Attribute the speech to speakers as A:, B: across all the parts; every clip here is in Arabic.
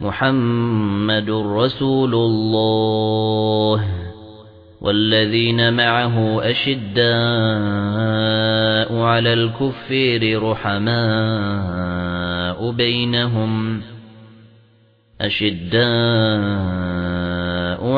A: محمد رسول الله والذين معه أشداء على الكفير رحماء بينهم أشداء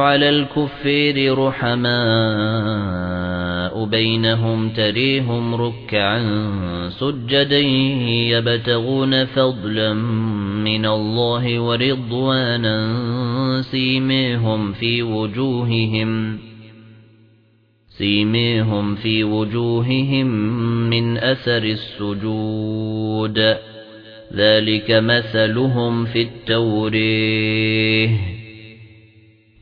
A: عَلَى الكفير رُحَمَاءُ بَيْنَهُمْ تريهم رُكَّعًا سُجَّدًا يَبْتَغُونَ فَضْلًا مِنَ اللَّهِ وَرِضْوَانًا سيميهم فِي وُجُوهِهِمْ سِيمَاهُمْ فِي وُجُوهِهِمْ مِنْ أَثَرِ السُّجُودِ ذَلِكَ مَثَلُهُمْ فِي التوريه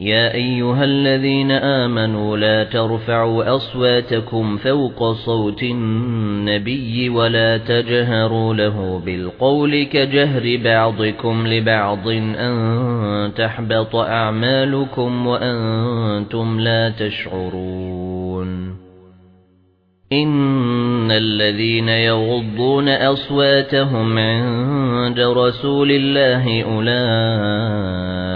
A: يا ايها الذين امنوا لا ترفعوا اصواتكم فوق صوت النبي ولا تجهروا له بالقول كجهر بعضكم لبعض ان تحبط اعمالكم وانتم لا تشعرون ان الذين يغضون اصواتهم عند رسول الله اولئك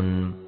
A: 좋은